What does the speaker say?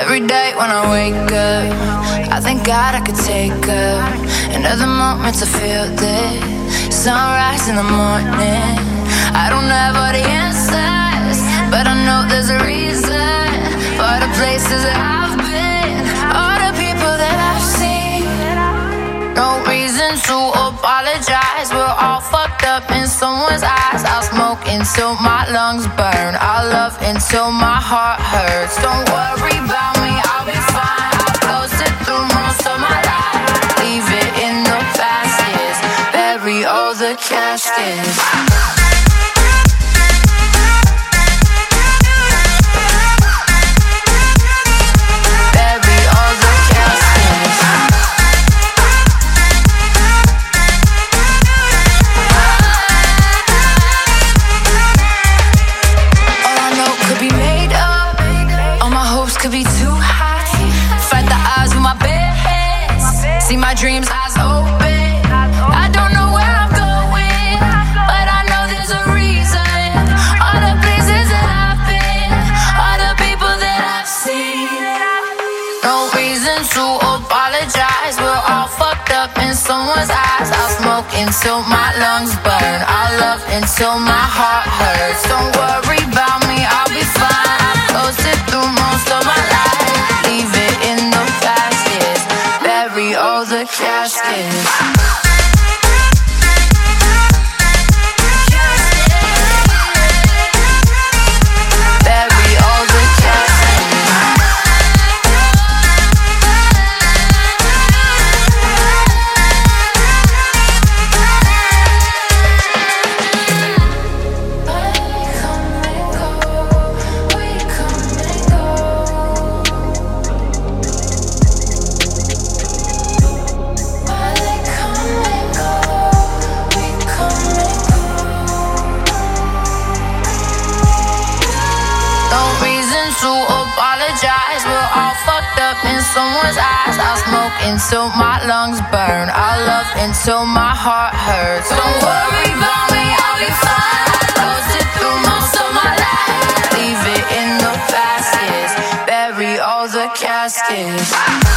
Every day when I wake up, I thank God I could take up another moment to feel this sunrise in the morning. I don't have all the answers, but I know there's a reason for the places that someone's eyes. I'll smoke until my lungs burn. I'll love until my heart hurts. Don't worry about me, I'll be fine. I'll close it through most of my life. Leave it in the past. Bury all the caskets. Too high. Fight the odds with my hands. See my dreams eyes open. I don't know where I'm going, but I know there's a reason. All the places that I've been, all the people that I've seen. No reason to apologize. We're all fucked up in someone's eyes. I'll smoke until my lungs burn. I'll love until my heart hurts. Don't worry the No reason to apologize. We're all fucked up in someone's eyes. I smoke until my lungs burn. I love until my heart hurts. Don't me, I'll be fine. Through most of my life. Leave it in the. Bury all the caskets.